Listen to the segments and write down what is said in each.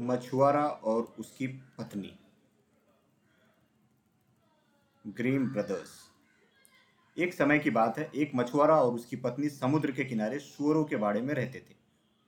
मछुआरा और उसकी पत्नी। Grimm brothers. एक समय की बात है, एक मछुआरा और उसकी पत्नी समुद्र के किनारे सुअरों के बाड़े में रहते थे।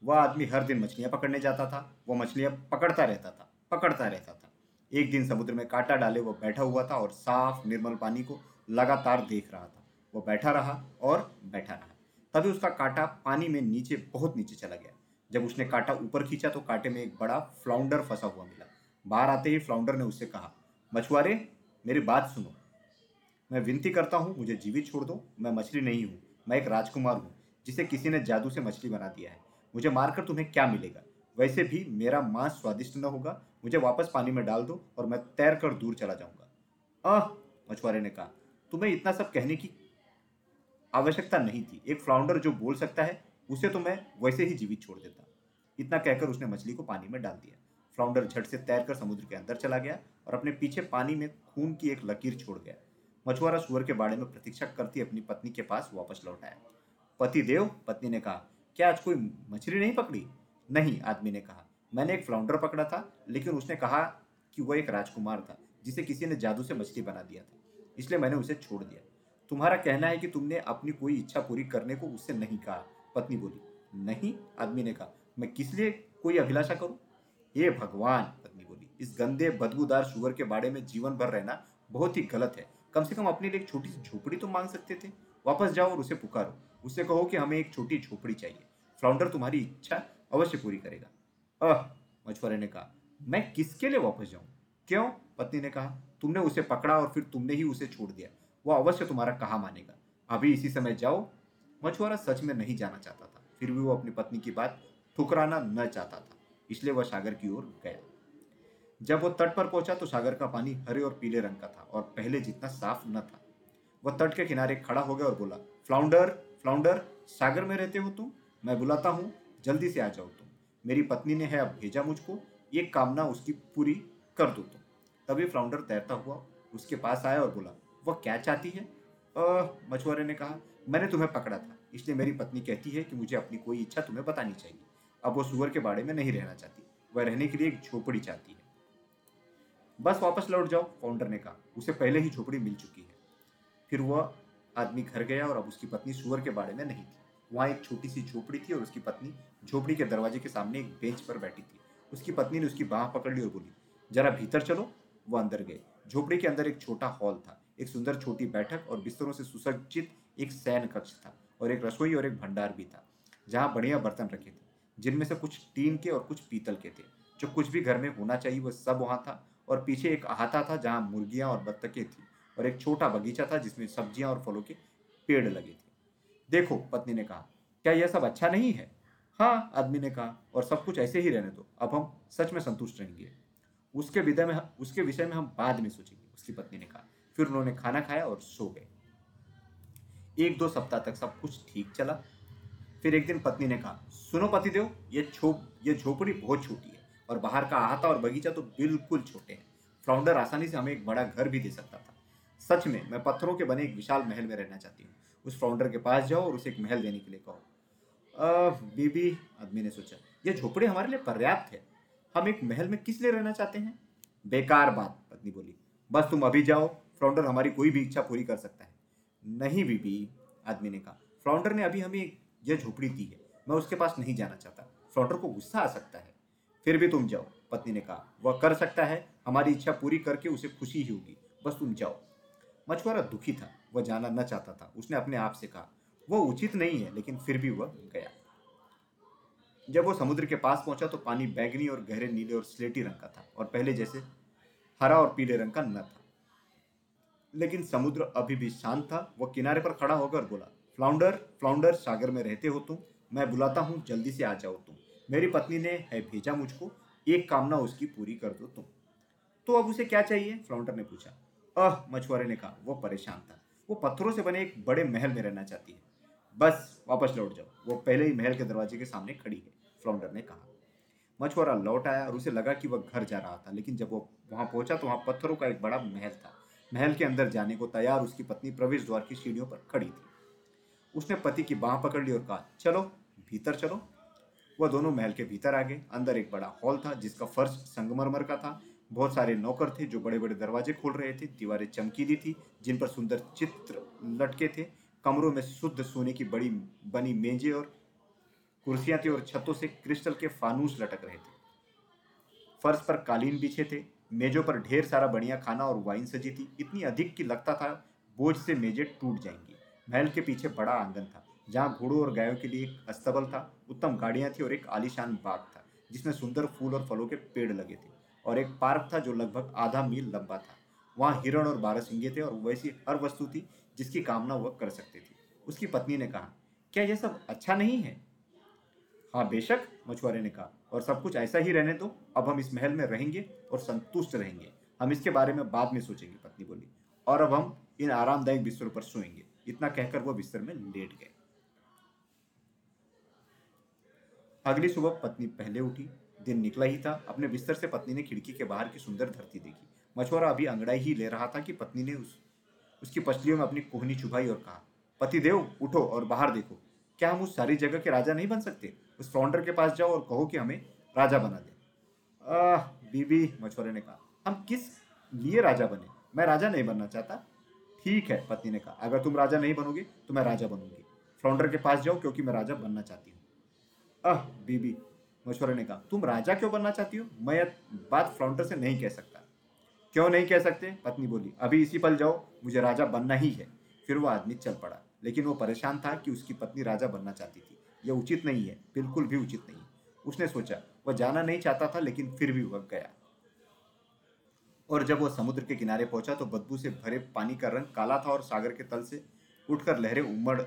वह आदमी हर दिन मछलियाँ पकड़ने जाता था, वह मछलियाँ पकड़ता रहता था, पकड़ता रहता था। एक दिन समुद्र में कांटा डाले वह बैठा हुआ था और साफ़ निर्मल पानी को लगातार देख रहा था। वह बैठा रहा और बैठा रहा। तभी उसका कांटा पानी में नीचे, बहुत नीचे चला गया। जब उसने कांटा ऊपर खींचा तो कांटे में एक बड़ा फ्लाउंडर फंसा हुआ मिला। बाहर आते ही फ्लाउंडर ने उससे कहा, मछुआरे, मेरी बात सुनो। मैं विनती करता हूँ, मुझे जीवित छोड़ दो। मैं मछली नहीं हूँ, मैं एक राजकुमार हूँ, जिसे किसी ने जादू से मछली बना दिया है। मुझे मारकर तुम्हें क्या मिलेगा? वैसे भी मेरा मांस स्वादिष्ट न होगा। मुझे वापस पानी में डाल दो और मैं तैर कर दूर चला जाऊँगा। आह! मछुआरे ने कहा, तुम्हें इतना सब कहने की आवश्यकता नहीं थी। एक फ्लाउंडर जो बोल सकता है उसे तो मैं वैसे ही जीवित छोड़ देता। इतना कहकर उसने मछली को पानी में डाल दिया। फ्लाउंडर झट से तैरकर समुद्र के अंदर चला गया और अपने पीछे पानी में खून की एक लकीर छोड़ गया। मछुआरा सुअर के बाड़े में प्रतीक्षा करती अपनी पत्नी के पास वापस लौट आया। पति देव, पत्नी ने कहा, क्या आज कोई मछली नहीं पकड़ी? नहीं, आदमी ने कहा, मैंने एक फ्लाउंडर पकड़ा था, लेकिन उसने कहा कि वह एक राजकुमार था, जिसे किसी ने जादू से मछली बना दिया था, इसलिए मैंने उसे छोड़ दिया। तुम्हारा कहना है कि तुमने अपनी कोई इच्छा पूरी करने को उससे नहीं कहा। पत्नी बोली, नहीं, आदमी ने कहा, मैं किस लिए कोई अभिलाषा करूँ? ये भगवान, पत्नी बोली, इस गंदे, बदबूदार शुगर के बारे में जीवन भर रहना बहुत ही गलत है। कम से कम अपने लिए एक छोटी सी झोपड़ी तो मांग सकते थे। वापस जाओ और उसे पुकारो। उससे कहो कि हमें एक छोटी झोपड़ी चाहिए। फ्लाउंडर तुम्हारी इच्छा अवश्य पूरी करेगा। अह, मछुआरे ने कहा, मैं किसके लिए वापस जाऊँ? क्यों? पत्नी ने कहा, तुमने उसे पकड़ा और फिर तुमने ही उसे छोड़ दिया। वो अवश्य तुम्हारा कहा मानेगा। अभी इसी समय जाओ मछुआरा सच में नहीं जाना चाहता था। फिर भी वो अपनी पत्नी की बात ठुकराना न चाहता था, इसलिए वह सागर की ओर गया। जब वो तट पर पहुँचा तो सागर का पानी हरे और पीले रंग का था और पहले जितना साफ़ न था। वह तट के किनारे खड़ा हो गया और बोला, फ्लाउंडर फ्लाउंडर, सागर में रहते हो तुम मैं बुलाता हूँ, जल्दी से आ जाओ तुम। मेरी पत्नी ने है, अब भेजा मुझको। ये कामना उसकी पूरी कर दो तुम। तभी फ्लाउंडर तैरता हुआ उसके पास आया और बोला, वह क्या चाहती है? मछुआरे ने कहा मैंने तुम्हें पकड़ा था। इसलिए मेरी पत्नी कहती है कि मुझे अपनी कोई इच्छा तुम्हें बतानी चाहिए। अब वो सुअर के बाड़े में नहीं रहना चाहती। वह रहने के लिए एक झोपड़ी चाहती है। बस वापस लौट जाओ फाउंडर ने कहा। उसे पहले ही झोपड़ी मिल चुकी है। फिर वह आदमी घर गया और अब उसकी पत्नी सुअर के बाड़े में नहीं थी। वहाँ एक छोटी सी झोपड़ी थी और उसकी पत्नी झोपड़ी के दरवाजे के सामने एक बेंच पर बैठी थी। उसकी पत्नी ने उसकी बाह पकड़ ली और बोली, जरा भीतर चलो। वो अंदर गए। झोपड़ी के अंदर एक छोटा हॉल था। एक सुंदर छोटी बैठक और बिस्तरों से सुसज्जित एक सैन कक्ष था और एक रसोई और एक भंडार भी था, जहाँ बढ़िया बर्तन रखे थे, जिनमें से कुछ टीन के और कुछ पीतल के थे। जो कुछ भी घर में होना चाहिए वह सब वहाँ था और पीछे एक अहाता था, जहाँ मुर्गियाँ और बत्तखें थी और एक छोटा बगीचा था, जिसमें सब्ज़ियाँ और फलों के पेड़ लगे थे। देखो, पत्नी ने कहा, क्या यह सब अच्छा नहीं है? हाँ आदमी ने कहा, और सब कुछ ऐसे ही रहने दो, अब हम सच में संतुष्ट रहेंगे। उसके विषय में उसके विषय में हम बाद में सोचेंगे, उसकी पत्नी ने कहा। फिर उन्होंने खाना खाया और सो गए। एक दो सप्ताह तक सब कुछ ठीक चला। फिर एक दिन पत्नी ने कहा, सुनो पतिदेव, ये छोप ये झोपड़ी बहुत छोटी है और बाहर का अहाता और बगीचा तो बिल्कुल छोटे हैं। फ्लाउंडर आसानी से हमें एक बड़ा घर भी दे सकता था। सच में, मैं पत्थरों के बने एक विशाल महल में रहना चाहती हूँ। उस फ्लाउंडर के पास जाओ और उसे एक महल देने के लिए कहो। बीबी आदमी ने सोचा यह झोपड़ी हमारे लिए पर्याप्त है। हम एक महल में किस लिए रहना चाहते हैं? बेकार बात, पत्नी बोली। बस तुम अभी जाओ फ्लाउंडर हमारी कोई भी इच्छा पूरी कर सकता है। नहीं बीबी आदमी ने कहा। फ्लाउंडर ने अभी हमें यह झोपड़ी दी है, मैं उसके पास नहीं जाना चाहता। फ्लाउंडर को गुस्सा आ सकता है, फिर भी तुम जाओ, पत्नी ने कहा। वह कर सकता है, हमारी इच्छा पूरी करके उसे खुशी ही होगी, बस तुम जाओ। मछुआरा दुखी था, वह जाना न चाहता था, उसने अपने आप से कहा। वह उचित नहीं है, लेकिन फिर भी वह गया। जब वो समुद्र के पास पहुँचा तो पानी बैगनी और गहरे नीले और स्लेटी रंग का था, और पहले जैसे हरा और पीले रंग का न था। लेकिन समुद्र अभी भी शांत था। वह किनारे पर खड़ा होकर बोला, फ्लाउंडर फ्लाउंडर, सागर में रहते हो तुम। मैं बुलाता हूँ, जल्दी से आ जाओ तुम। मेरी पत्नी ने, है, भेजा मुझको। एक कामना उसकी पूरी कर दो तुम। तो अब उसे क्या चाहिए? फ्लाउंडर ने पूछा। अह, मछुआरे ने कहा, वो परेशान था। वो पत्थरों से बने एक बड़े महल में रहना चाहती है। बस, वापस लौट जाओ। वो पहले ही महल के दरवाजे के सामने खड़ी है, फ्लाउंडर ने कहा। मछुआरा लौट आया और उसे लगा कि वह घर जा रहा था, लेकिन जब वो वहाँ पहुँचा तो वहाँ पत्थरों का एक बड़ा महल था। महल के अंदर जाने को तैयार उसकी पत्नी प्रवेश द्वार की सीढ़ियों पर खड़ी थी। उसने पति की बाह पकड़ ली और कहा, चलो, भीतर चलो। वह दोनों महल के भीतर आ गए। अंदर एक बड़ा हॉल था जिसका फर्श संगमरमर का था। बहुत सारे नौकर थे जो बड़े बड़े दरवाजे खोल रहे थे। दीवारें चमकीली थी, जिन पर सुंदर चित्र लटके थे। कमरों में शुद्ध सोने की बड़ी, बनी मेजें और कुर्सियाँ थी और छतों से क्रिस्टल के फानूस लटक रहे थे। फर्श पर कालीन बिछे थे। मेजों पर ढेर सारा बढ़िया खाना और वाइन सजी थी। इतनी अधिक कि लगता था बोझ से मेजें टूट जाएँगी। महल के पीछे बड़ा आँगन था, जहाँ घोड़ों और गायों के लिए एक अस्तबल था, उत्तम गाड़ियाँ थी और एक आलिशान बाग था, जिसमें सुंदर फूल और फलों के पेड़ लगे थे, और एक पार्क था जो लगभग आधा मील लंबा था। वहाँ हिरण और बारहसिंगे थे और वैसी हर वस्तु थी जिसकी कामना वह कर सकती थी। उसकी पत्नी ने कहा, क्या यह सब अच्छा नहीं है? हाँ बेशक, मछुआरे ने कहा और सब कुछ ऐसा ही रहने दो। अब हम इस महल में रहेंगे और संतुष्ट रहेंगे। हम इसके बारे में बाद में सोचेंगे, पत्नी बोली। और अब हम इन आरामदायक बिस्तरों पर सोएँगे। इतना कहकर वह बिस्तर में लेट गए। अगली सुबह पत्नी पहले उठी। दिन निकला ही था। अपने बिस्तर से पत्नी ने खिड़की के बाहर की सुंदर धरती देखी। मछुआरा अभी अंगड़ाई ही ले रहा था कि पत्नी ने उस, उसकी पछलियों में अपनी कोहनी चुभाई और कहा पति देव उठो और बाहर देखो। क्या हम उस सारी जगह के राजा नहीं बन सकते? उस फ्राउंडर के पास जाओ और कहो कि हमें राजा बना दे। आह बीबी मछुआरे ने कहा, हम किस लिए राजा बने? मैं राजा नहीं बनना चाहता। ठीक है, पत्नी ने कहा, अगर तुम राजा नहीं बनोगे तो मैं राजा बनूँगी। फ्राउंडर के पास जाओ, क्योंकि मैं राजा बनना चाहती हूँ। आह बीबी मछुआरे ने कहा, तुम राजा क्यों बनना चाहती हो? मैं बात फ्राउंडर से नहीं कह सकता। क्यों नहीं कह सकते? पत्नी बोली, अभी इसी पल जाओ, मुझे राजा बनना ही है। फिर वो आदमी चल पड़ा, लेकिन वो परेशान था कि उसकी पत्नी राजा बनना चाहती थी। यह उचित नहीं है, बिल्कुल भी उचित नहीं उसने सोचा, वह जाना नहीं चाहता था, लेकिन फिर भी वह गया। और जब वह समुद्र के किनारे पहुँचा तो बदबू से भरे पानी का रंग काला था और सागर के तल से उठकर लहरें उमड़,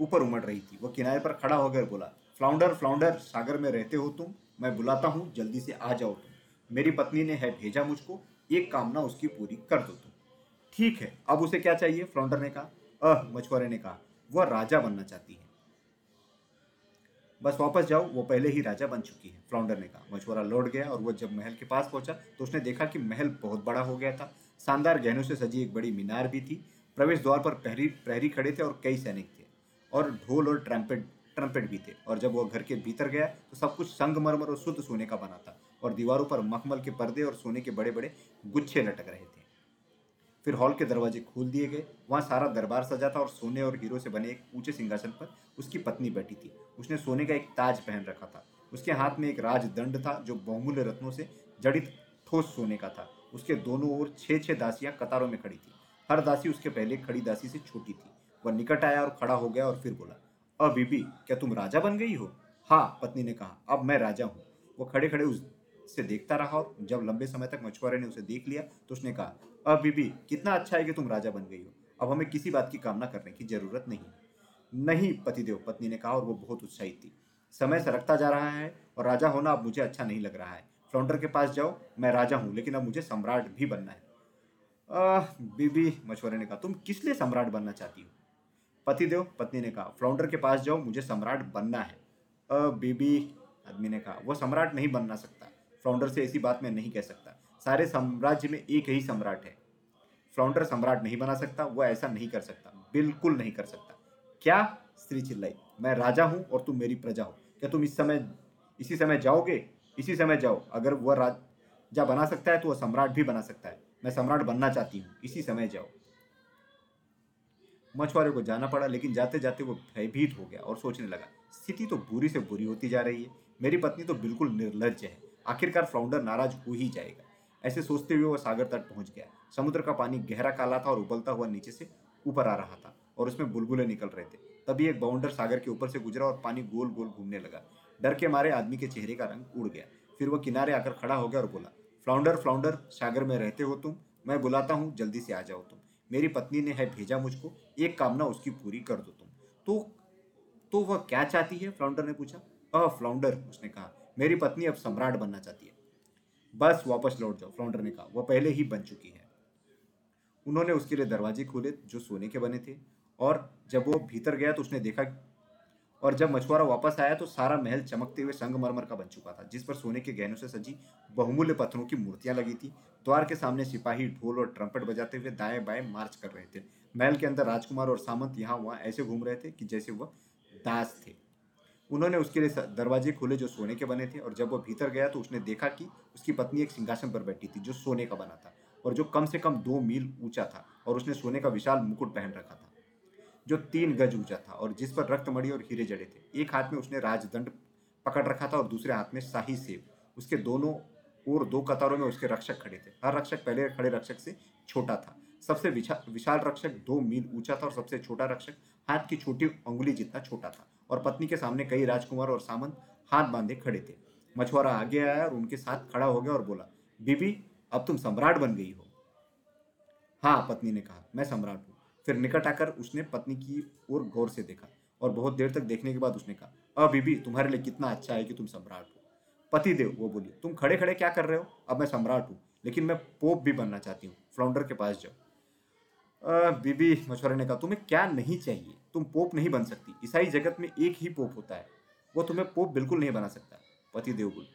ऊपर उमड़ रही थी। वह किनारे पर खड़ा होकर बोला, फ्लाउंडर फ्लाउंडर, सागर में रहते हो तुम, मैं बुलाता हूँ, जल्दी से आ जाओ तुम। मेरी पत्नी ने है भेजा मुझको, एक कामना उसकी पूरी कर दो तुम। ठीक है, अब उसे क्या चाहिए? फ्लाउंडर ने कहा, अह, मछुआरे ने कहा, वह राजा बनना चाहती है। बस वापस जाओ, वो पहले ही राजा बन चुकी है फ्लाउंडर ने कहा। मछुआरा लौट गया और वह जब महल के पास पहुँचा तो उसने देखा कि महल बहुत बड़ा हो गया था। शानदार गहनों से सजी एक बड़ी मीनार भी थी। प्रवेश द्वार पर प्रहरी प्रहरी खड़े थे और कई सैनिक थे और ढोल और ट्रम्पेट ट्रम्पेट भी थे। और जब वह घर के भीतर गया तो सब कुछ संगमरमर और शुद्ध सोने का बना था और दीवारों पर मखमल के पर्दे और सोने के बड़े बड़े गुच्छे लटक रहे थे। फिर हॉल के दरवाजे खोल दिए गए। वहाँ सारा दरबार सजा था और सोने और हीरो से बने एक ऊँचे सिंहासन पर उसकी पत्नी बैठी थी। उसने सोने का एक ताज पहन रखा था। उसके हाथ में एक राजदंड था जो बहुमूल्य रत्नों से जड़ित ठोस सोने का था। उसके दोनों ओर छः छः दासियाँ कतारों में खड़ी थी। हर दासी उसके पहले खड़ी दासी से छोटी थी। वह निकट आया और खड़ा हो गया और फिर बोला, अ, बीबी, क्या तुम राजा बन गई हो? हाँ पत्नी ने कहा, अब मैं राजा हूँ। वो खड़े खड़े उससे देखता रहा और जब लंबे समय तक मछुआरे ने उसे देख लिया तो उसने कहा, अब बीबी, कितना अच्छा है कि तुम राजा बन गई हो। अब हमें किसी बात की कामना करने की ज़रूरत नहीं नहीं, पतिदेव, पत्नी ने कहा, और वो बहुत उत्साहित थी। समय सरकता जा रहा है और राजा होना अब मुझे अच्छा नहीं लग रहा है। फ्लाउंडर के पास जाओ, मैं राजा हूँ, लेकिन अब मुझे सम्राट भी बनना है। आह, बीबी, मछुआरे ने कहा, तुम किस लिए सम्राट बनना चाहती हो? पतिदेव, पत्नी ने कहा फ्लाउंडर के पास जाओ, मुझे सम्राट बनना है। अ, बीबी, आदमी ने कहा वह सम्राट नहीं बनना सकता। फ्लाउंडर से ऐसी बात मैं नहीं कह सकता। सारे साम्राज्य में एक ही सम्राट है। फ्लाउंडर सम्राट नहीं बना सकता वह ऐसा नहीं कर सकता, बिल्कुल नहीं कर सकता। क्या? स्त्री चिल्लाई, मैं राजा हूँ और तुम मेरी प्रजा हो। क्या तुम इस समय, इसी समय जाओगे? इसी समय जाओ। अगर वह राजा बना सकता है तो वह सम्राट भी बना सकता है। मैं सम्राट बनना चाहती हूँ। इसी समय जाओ। मछुआरे को जाना पड़ा, लेकिन जाते जाते वो भयभीत हो गया और सोचने लगा, स्थिति तो बुरी से बुरी होती जा रही है। मेरी पत्नी तो बिल्कुल निर्लज है। आखिरकार फ्लाउंडर नाराज़ हो ही जाएगा। ऐसे सोचते हुए वह सागर तट पहुँच गया। समुद्र का पानी गहरा काला था और उबलता हुआ नीचे से ऊपर आ रहा था और उसमें बुलबुले निकल रहे थे। तभी एक बाउंडर सागर के ऊपर से गुजरा और पानी गोल गोल घूमने लगा। डर के मारे आदमी के चेहरे का रंग उड़ गया। फिर वह किनारे आकर खड़ा हो गया और बोला फ्लाउंडर फ्लाउंडर सागर में रहते हो तुम? मैं बुलाता हूँ, जल्दी से आ जाओ तुम। मेरी पत्नी ने है भेजा मुझको, एक कामना उसकी पूरी कर दो तुम। तो तो वह क्या चाहती है? फ्लाउंडर ने पूछा। अह फ्लाउंडर उसने कहा। मेरी पत्नी अब सम्राट बनना चाहती है। बस वापस लौट जाओ फ्लाउंडर ने कहा। वह पहले ही बन चुकी है। उन्होंने उसके लिए दरवाजे खोले, जो सोने के बने थे, और जब वो भीतर गया तो उसने देखा और जब मछुआरा वापस आया तो सारा महल चमकते हुए संगमरमर का बन चुका था, जिस पर सोने के गहनों से सजी बहुमूल्य पत्थरों की मूर्तियाँ लगी थी। द्वार के सामने सिपाही ढोल और ट्रम्पट बजाते हुए दाएँ बाएँ मार्च कर रहे थे। महल के अंदर राजकुमार और सामंत यहाँ वहाँ ऐसे घूम रहे थे कि जैसे वह दास थे। उन्होंने उसके लिए दरवाजे खोले जो सोने के बने थे और जब वो भीतर गया तो उसने देखा कि उसकी पत्नी एक सिंहासन पर बैठी थी जो सोने का बना था और जो कम से कम दो मील ऊँचा था और उसने सोने का विशाल मुकुट पहन रखा था, जो तीन गज ऊँचा था और जिस पर रक्तमणि और हीरे जड़े थे। एक हाथ में उसने राजदंड पकड़ रखा था और दूसरे हाथ में शाही सेब। उसके दोनों और दो कतारों में उसके रक्षक खड़े थे। हर रक्षक पहले खड़े रक्षक से छोटा था। सबसे विशाल रक्षक दो मील ऊँचा था और सबसे छोटा रक्षक हाथ की छोटी उंगली जितना छोटा था। और पत्नी के सामने कई राजकुमार और सामंत हाथ बांधे खड़े थे। मछुआरा आगे आया और उनके साथ खड़ा हो गया और बोला, बीबी, अब तुम सम्राट बन गई हो। हाँ पत्नी ने कहा, मैं सम्राट हूँ। फिर निकट आकर उसने पत्नी की ओर गौर से देखा और बहुत देर तक देखने के बाद उसने कहा, अ, बीबी, तुम्हारे लिए कितना अच्छा है कि तुम सम्राट हो। पति देव वो बोली, तुम खड़े खड़े क्या कर रहे हो? अब मैं सम्राट हूँ, लेकिन मैं पोप भी बनना चाहती हूँ। फ्लाउंडर के पास जाओ। बीबी मछुआरे ने कहा, तुम्हें क्या नहीं चाहिए? तुम पोप नहीं बन सकती। ईसाई जगत में एक ही पोप होता है। वो तुम्हें पोप बिल्कुल नहीं बना सकता। पति देव बोली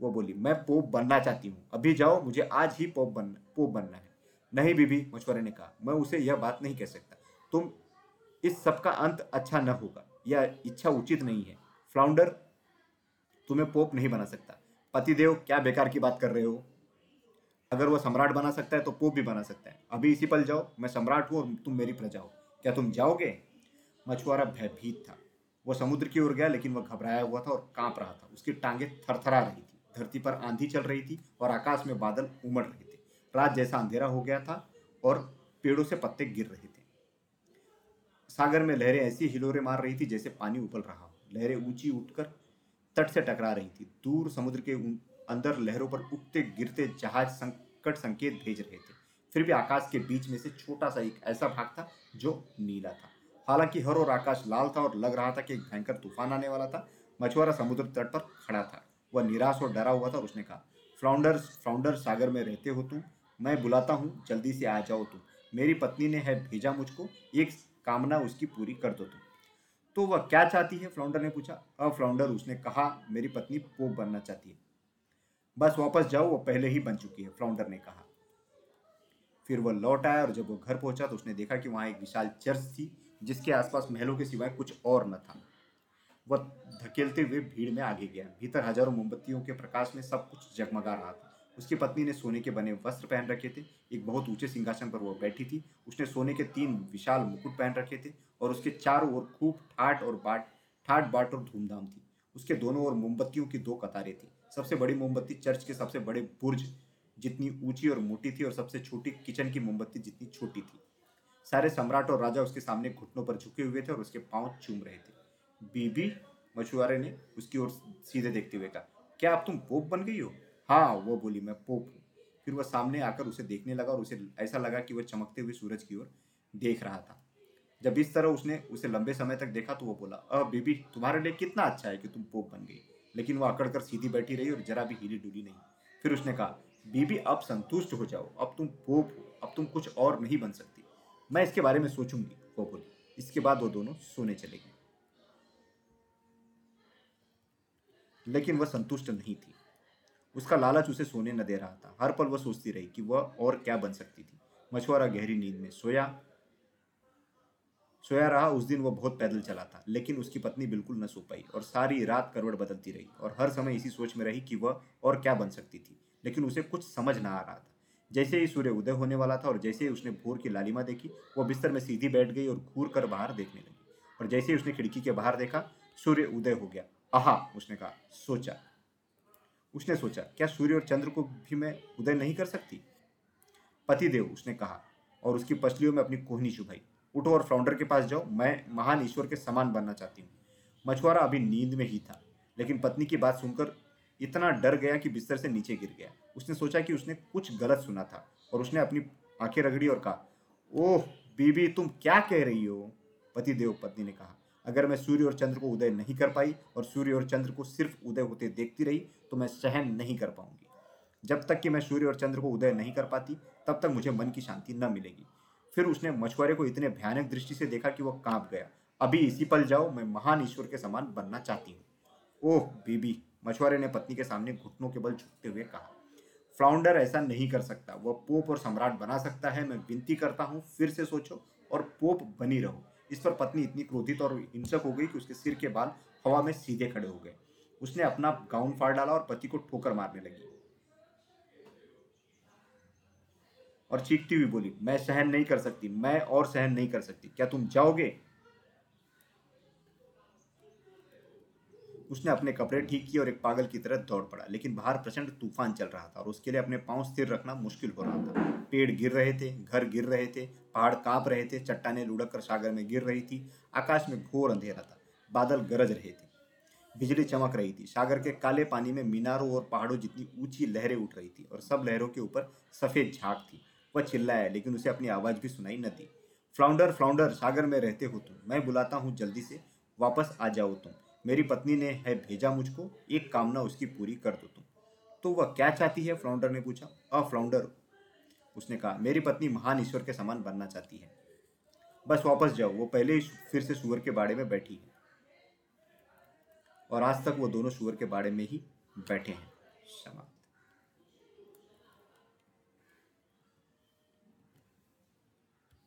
वो बोली, मैं पोप बनना चाहती हूँ। अभी जाओ, मुझे आज ही पोप बनना पोप बनना है। नहीं बीबी, मछुआरे ने कहा, मैं उसे यह बात नहीं कह सकता। तुम, इस सब का अंत अच्छा न होगा। यह इच्छा उचित नहीं है। फ्लाउंडर तुम्हें पोप नहीं बना सकता। पतिदेव क्या बेकार की बात कर रहे हो? अगर वो सम्राट बना सकता है तो पोप भी बना सकता है। अभी इसी पल जाओ, मैं सम्राट हूँ और तुम मेरी प्रजा हो। क्या तुम जाओगे? मछुआरा भयभीत था। वो समुद्र की ओर गया, लेकिन वह घबराया हुआ था और काँप रहा था। उसकी टांगे थरथरा रही थी। धरती पर आंधी चल रही थी और आकाश में बादल उमड़ रहे थे। रात जैसा अंधेरा हो गया था और पेड़ों से पत्ते गिर रहे थे। सागर में लहरें ऐसी हिलोरे मार रही थी जैसे पानी उबल रहा हो। लहरें ऊँची उठकर तट से टकरा रही थी। दूर समुद्र के अंदर लहरों पर उगते, गिरते जहाज़ संकट संकेत भेज रहे थे। फिर भी आकाश के बीच में से छोटा सा एक ऐसा भाग था जो नीला था। हालाँकि हर और आकाश लाल था और लग रहा था कि एक भयंकर तूफ़ान आने वाला था। मछुआरा समुद्र तट पर खड़ा था। वह निराश और डरा हुआ था और उसने कहा फ्लाउंडर फ्लाउंडर सागर में रहते हो तुम। मैं बुलाता हूँ, जल्दी से आ जाओ तुम। मेरी पत्नी ने है भेजा मुझको, एक कामना उसकी पूरी कर दो तुम। तो वह क्या चाहती है? फ्लाउंडर ने पूछा। अब फ्लाउंडर, उसने कहा, मेरी पत्नी पोप बनना चाहती है। बस वापस जाओ, वो पहले ही बन चुकी है फ्लाउंडर ने कहा। फिर वह लौट आया और जब वो घर पहुँचा तो उसने देखा कि वहाँ एक विशाल चर्च थी, जिसके आसपास महलों के सिवाय कुछ और न था। वह धकेलते हुए भीड़ में आगे गया। भीतर हज़ारों मोमबत्तियों के प्रकाश में सब कुछ जगमगा रहा था। उसकी पत्नी ने सोने के बने वस्त्र पहन रखे थे। एक बहुत ऊँचे सिंहासन पर वह बैठी थी। उसने सोने के तीन विशाल मुकुट पहन रखे थे और उसके चारों ओर खूब ठाट और बाट, ठाट बाट और धूमधाम थी। उसके दोनों ओर मोमबत्तियों की दो कतारें थी। सबसे बड़ी मोमबत्ती चर्च के सबसे बड़े बुर्ज जितनी ऊँची और मोटी थी और सबसे छोटी किचन की मोमबत्ती जितनी छोटी थी। सारे सम्राट और राजा उसके सामने घुटनों पर झुके हुए थे और उसके पाँव चूम रहे थे। बीबी मछुआरे ने उसकी ओर सीधे देखते हुए कहा, क्या अब तुम पोप बन गई हो? हाँ वो बोली, मैं पोप हूँ। फिर वह सामने आकर उसे देखने लगा और उसे ऐसा लगा कि वह चमकते हुए सूरज की ओर देख रहा था। जब इस तरह उसने उसे लंबे समय तक देखा तो वो बोला, अ, बीबी, तुम्हारे लिए कितना अच्छा है कि तुम पोप बन गई। लेकिन वो अकड़ सीधी बैठी रही और जरा भी हिली डुली नहीं। फिर उसने कहा, बीबी अब संतुष्ट हो जाओ। अब तुम पोप हो। अब तुम कुछ और नहीं बन सकती। मैं इसके बारे में सोचूँगी। वो बोली। इसके बाद वो दोनों सोने चले गए। लेकिन वह संतुष्ट नहीं थी। उसका लालच उसे सोने न दे रहा था। हर पल वह सोचती रही कि वह और क्या बन सकती थी। मछुआरा गहरी नींद में सोया सोया रहा, उस दिन वह बहुत पैदल चला था, लेकिन उसकी पत्नी बिल्कुल न सो पाई और सारी रात करवट बदलती रही और हर समय इसी सोच में रही कि वह और क्या बन सकती थी, लेकिन उसे कुछ समझ ना आ रहा था। जैसे ही सूर्य उदय होने वाला था और जैसे ही उसने भोर की लालिमा देखी वह बिस्तर में सीधी बैठ गई और घूर कर बाहर देखने लगी और जैसे ही उसने खिड़की के बाहर देखा, सूर्य उदय हो गया। आहा, उसने कहा, सोचा। उसने सोचा, क्या सूर्य और चंद्र को भी मैं उदय नहीं कर सकती? पतिदेव, उसने कहा, और उसकी पसलियों में अपनी कोहनी चुभाई। उठो और फाउंडर के पास जाओ। मैं महान ईश्वर के समान बनना चाहती हूँ। मछुआरा अभी नींद में ही था, लेकिन पत्नी की बात सुनकर इतना डर गया कि बिस्तर से नीचे गिर गया। उसने सोचा कि उसने कुछ गलत सुना था और उसने अपनी आँखें रगड़ी और कहा, ओह, बीबी, तुम क्या कह रही हो? पति देव पत्नी ने कहा, अगर मैं सूर्य और चंद्र को उदय नहीं कर पाई और सूर्य और चंद्र को सिर्फ़ उदय होते देखती रही तो मैं सहन नहीं कर पाऊँगी। जब तक कि मैं सूर्य और चंद्र को उदय नहीं कर पाती, तब तक मुझे मन की शांति न मिलेगी। फिर उसने मछुआरे को इतने भयानक दृष्टि से देखा कि वह काँप गया। अभी इसी पल जाओ, मैं महान ईश्वर के समान बनना चाहती हूँ। ओह, बीबी, मछुआरे ने पत्नी के सामने घुटनों के बल झुकते हुए कहा। फ्लाउंडर ऐसा नहीं कर सकता। वह पोप और सम्राट बना सकता है। मैं विनती करता हूँ, फिर से सोचो और पोप बनी रहो। इस पर पत्नी इतनी क्रोधित और हिंसक हो गई कि उसके सिर के बाल हवा में सीधे खड़े हो गए। उसने अपना गाउन फाड़ डाला और पति को ठोकर मारने लगी। और चीखती हुई बोली, मैं सहन नहीं कर सकती, मैं और सहन नहीं कर सकती, क्या तुम जाओगे? उसने अपने कपड़े ठीक किए और एक पागल की तरह दौड़ पड़ा, लेकिन बाहर प्रचंड तूफ़ान चल रहा था और उसके लिए अपने पाँव स्थिर रखना मुश्किल हो रहा था। पेड़ गिर रहे थे, घर गिर रहे थे, पहाड़ काँप रहे थे, चट्टाने लुढ़क कर सागर में गिर रही थी, आकाश में घोर अंधेरा था, बादल गरज रहे थे, बिजली चमक रही थी, सागर के काले पानी में मीनारों और पहाड़ों जितनी ऊँची लहरें उठ रही थी और सब लहरों के ऊपर सफ़ेद झाग थी। वह चिल्लाया, लेकिन उसे अपनी आवाज़ भी सुनाई न दी। फ्लाउंडर फ्लाउंडर, सागर में रहते हो तुम। मैं बुलाता हूँ जल्दी से। वापस आ जाओ तुम। मेरी पत्नी ने है भेजा मुझको। एक कामना उसकी पूरी कर दो तुम। तो वह क्या चाहती है? फ्लाउंडर ने पूछा। अ, फ्लाउंडर, उसने कहा, मेरी पत्नी महान ईश्वर के समान बनना चाहती है। बस वापस जाओ। वो पहले फिर से सुअर के बाड़े में बैठी है। और आज तक वो दोनों सुअर के बाड़े में ही बैठे हैं। क्षमा